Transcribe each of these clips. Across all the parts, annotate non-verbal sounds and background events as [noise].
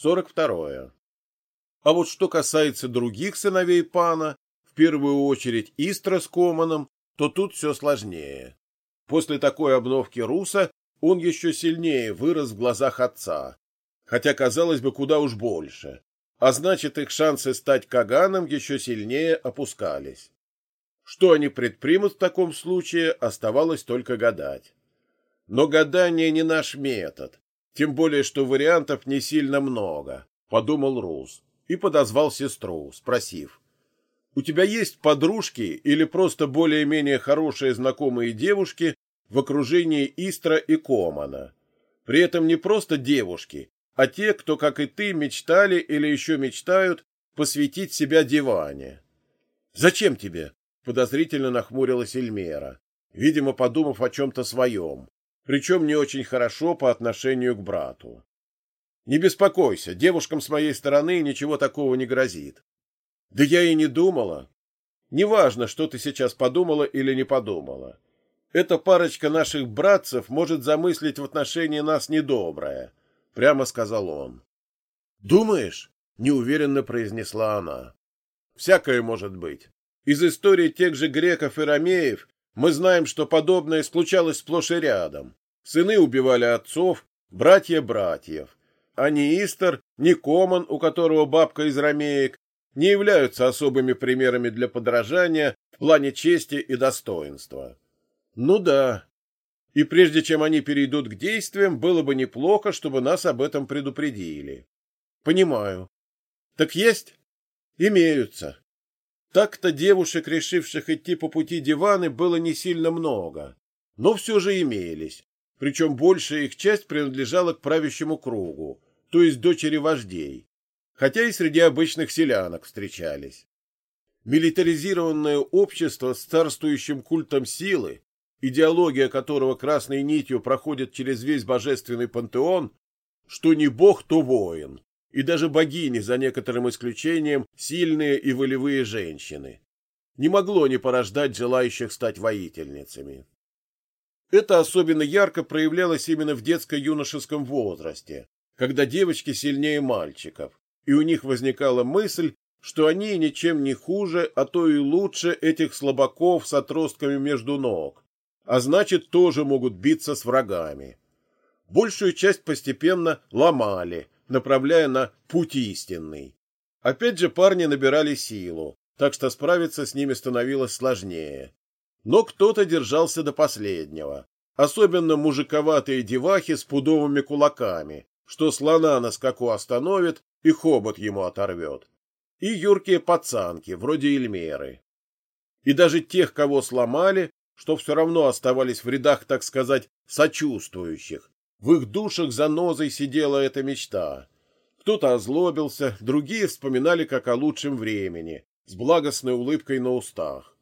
42. А вот что касается других сыновей пана, в первую очередь Истра с Команом, то тут все сложнее. После такой обновки Руса он еще сильнее вырос в глазах отца, хотя, казалось бы, куда уж больше, а значит, их шансы стать Каганом еще сильнее опускались. Что они предпримут в таком случае, оставалось только гадать. Но гадание не наш метод, тем более, что вариантов не сильно много, подумал Рус и подозвал сестру, спросив. У тебя есть подружки или просто более-менее хорошие знакомые девушки в окружении Истра и Комана? При этом не просто девушки, а те, кто, как и ты, мечтали или еще мечтают посвятить себя диване. Зачем тебе? подозрительно нахмурилась Эльмера, видимо, подумав о чем-то своем, причем не очень хорошо по отношению к брату. Не беспокойся, девушкам с моей стороны ничего такого не грозит. Да я и не думала. Неважно, что ты сейчас подумала или не подумала. Эта парочка наших братцев может замыслить в отношении нас недоброе, прямо сказал он. Думаешь? неуверенно произнесла она. Всякое может быть. Из истории тех же греков и ромеев мы знаем, что подобное случалось сплошь и рядом. Сыны убивали отцов, братья братьев. А ни Истер, ни Коман, у которого бабка из ромеек, не являются особыми примерами для подражания в плане чести и достоинства. Ну да. И прежде чем они перейдут к действиям, было бы неплохо, чтобы нас об этом предупредили. Понимаю. Так есть? Имеются. Так-то девушек, решивших идти по пути диваны, было не сильно много, но все же имелись, причем большая их часть принадлежала к правящему кругу, то есть дочери вождей, хотя и среди обычных селянок встречались. Милитаризированное общество с царствующим культом силы, идеология которого красной нитью проходит через весь божественный пантеон, что не бог, то воин, и даже богини, за некоторым исключением, сильные и волевые женщины. Не могло не порождать желающих стать воительницами. Это особенно ярко проявлялось именно в детско-юношеском возрасте, когда девочки сильнее мальчиков, и у них возникала мысль, что они ничем не хуже, а то и лучше этих слабаков с отростками между ног, а значит, тоже могут биться с врагами. Большую часть постепенно ломали, направляя на путь истинный. Опять же парни набирали силу, так что справиться с ними становилось сложнее. Но кто-то держался до последнего, особенно мужиковатые девахи с пудовыми кулаками, что слона на скаку остановит и хобот ему оторвет, и юркие пацанки, вроде Эльмеры. И даже тех, кого сломали, что все равно оставались в рядах, так сказать, сочувствующих, в их душах за нозой сидела эта мечта. Кто-то озлобился, другие вспоминали как о лучшем времени, с благостной улыбкой на устах.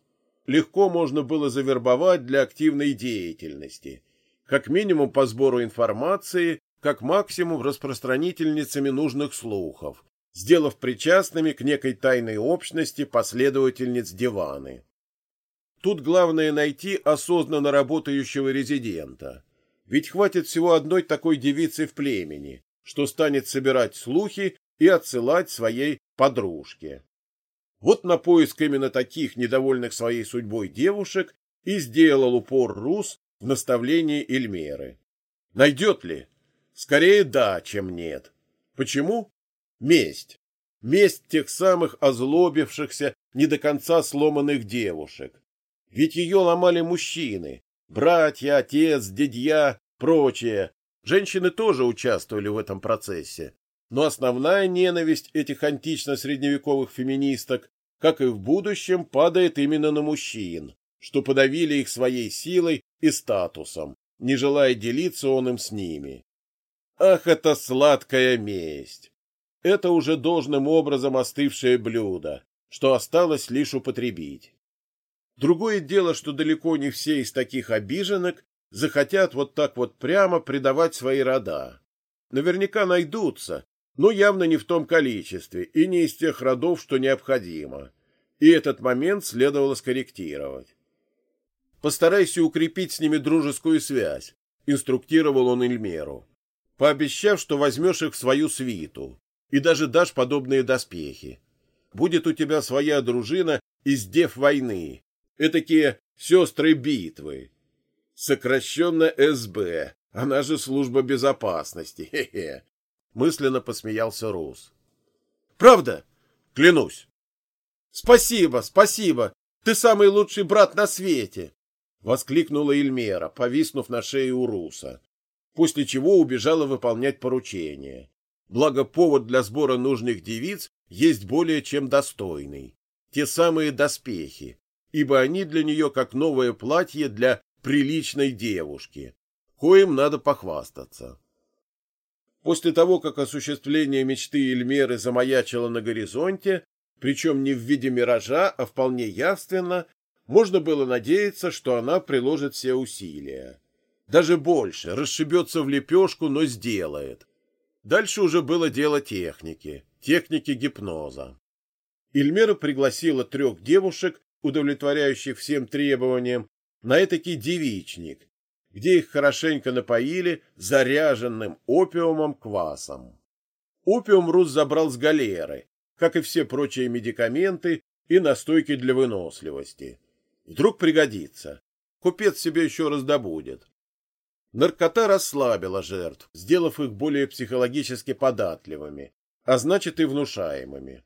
Легко можно было завербовать для активной деятельности, как минимум по сбору информации, как максимум распространительницами нужных слухов, сделав причастными к некой тайной общности последовательниц диваны. Тут главное найти осознанно работающего резидента. Ведь хватит всего одной такой девицы в племени, что станет собирать слухи и отсылать своей подружке. Вот на поиск именно таких недовольных своей судьбой девушек и сделал упор Рус в наставлении Эльмеры. Найдет ли? Скорее да, чем нет. Почему? Месть. Месть тех самых озлобившихся, не до конца сломанных девушек. Ведь ее ломали мужчины, Братья, отец, дядья, прочее. Женщины тоже участвовали в этом процессе. Но основная ненависть этих антично-средневековых феминисток, как и в будущем, падает именно на мужчин, что подавили их своей силой и статусом, не желая делиться он им с ними. Ах, это сладкая месть! Это уже должным образом остывшее блюдо, что осталось лишь употребить. Другое дело, что далеко не все из таких обиженок захотят вот так вот прямо предавать свои рода. Наверняка найдутся, но явно не в том количестве и не из тех родов, что необходимо. И этот момент следовало скорректировать. Постарайся укрепить с ними дружескую связь, инструктировал он Эльмеру, пообещав, что возьмешь их в свою свиту, и даже дашь подобные доспехи. Будет у тебя своя дружина из дев войны, этакие сестры битвы. Сокращенно СБ, она же служба безопасности, [laughs] хе-хе. Мысленно посмеялся Рус. Правда? Клянусь. Спасибо, спасибо. Ты самый лучший брат на свете, воскликнула Эльмера, повиснув на шее у Руса, после чего убежала выполнять поручение. Благо повод для сбора нужных девиц есть более чем достойный. Те самые доспехи, ибо они для нее как новое платье для приличной девушки, коим надо похвастаться. После того, как осуществление мечты Эльмеры замаячило на горизонте, причем не в виде миража, а вполне явственно, можно было надеяться, что она приложит все усилия. Даже больше, расшибется в лепешку, но сделает. Дальше уже было дело техники, техники гипноза. Эльмера пригласила трех девушек, удовлетворяющих всем требованиям, на этакий девичник, где их хорошенько напоили заряженным опиумом квасом. Опиум Рус забрал с галеры, как и все прочие медикаменты и настойки для выносливости. Вдруг пригодится. Купец себе еще раздобудет. Наркота расслабила жертв, сделав их более психологически податливыми, а значит и внушаемыми.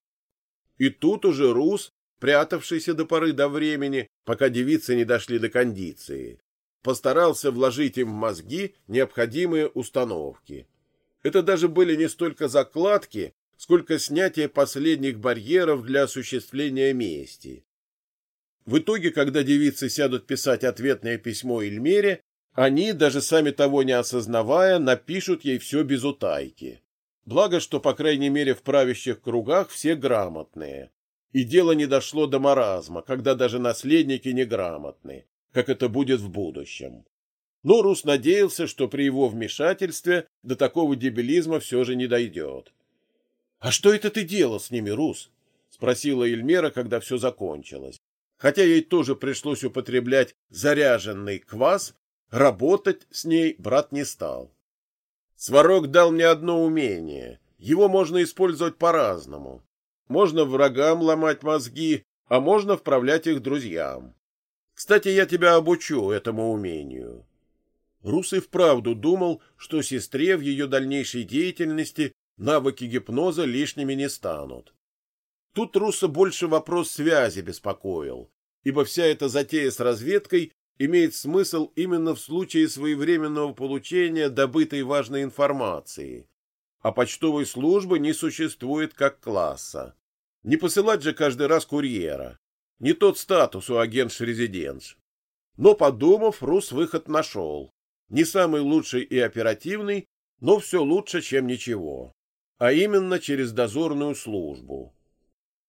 И тут уже Рус, прятавшийся до поры до времени, пока девицы не дошли до кондиции, постарался вложить им в мозги необходимые установки. Это даже были не столько закладки, сколько снятие последних барьеров для осуществления мести. В итоге, когда девицы сядут писать ответное письмо Эльмере, они, даже сами того не осознавая, напишут ей все без утайки. Благо, что, по крайней мере, в правящих кругах все грамотные. И дело не дошло до маразма, когда даже наследники неграмотны как это будет в будущем. Но Рус надеялся, что при его вмешательстве до такого дебилизма все же не дойдет. — А что это ты делал с ними, Рус? — спросила Эльмера, когда все закончилось. Хотя ей тоже пришлось употреблять заряженный квас, работать с ней брат не стал. Сварог дал мне одно умение. Его можно использовать по-разному. Можно врагам ломать мозги, а можно вправлять их друзьям. Кстати, я тебя обучу этому умению. Рус и вправду думал, что сестре в ее дальнейшей деятельности навыки гипноза лишними не станут. Тут Руса больше вопрос связи беспокоил, ибо вся эта затея с разведкой имеет смысл именно в случае своевременного получения добытой важной информации, а почтовой службы не существует как класса. Не посылать же каждый раз курьера. Не тот статус у агентш-резиденш. Но, подумав, Рус выход нашел. Не самый лучший и оперативный, но все лучше, чем ничего. А именно через дозорную службу.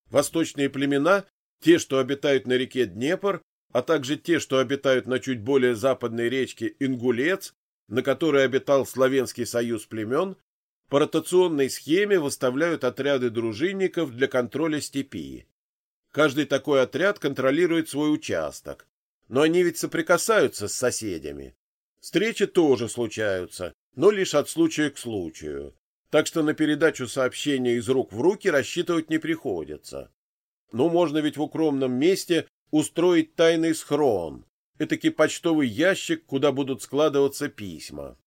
Восточные племена, те, что обитают на реке Днепр, а также те, что обитают на чуть более западной речке Ингулец, на которой обитал Славянский союз племен, по ротационной схеме выставляют отряды дружинников для контроля степи. Каждый такой отряд контролирует свой участок. Но они ведь соприкасаются с соседями. Встречи тоже случаются, но лишь от случая к случаю. Так что на передачу сообщения из рук в руки рассчитывать не приходится. Ну, можно ведь в укромном месте устроить тайный схрон, этакий почтовый ящик, куда будут складываться письма.